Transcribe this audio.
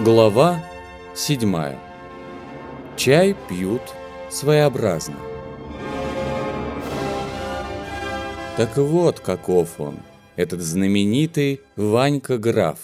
Глава 7. Чай пьют своеобразно. Так вот, каков он, этот знаменитый Ванька Граф.